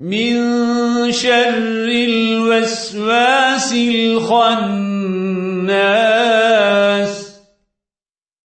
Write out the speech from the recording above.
من شر الوسواس الخناس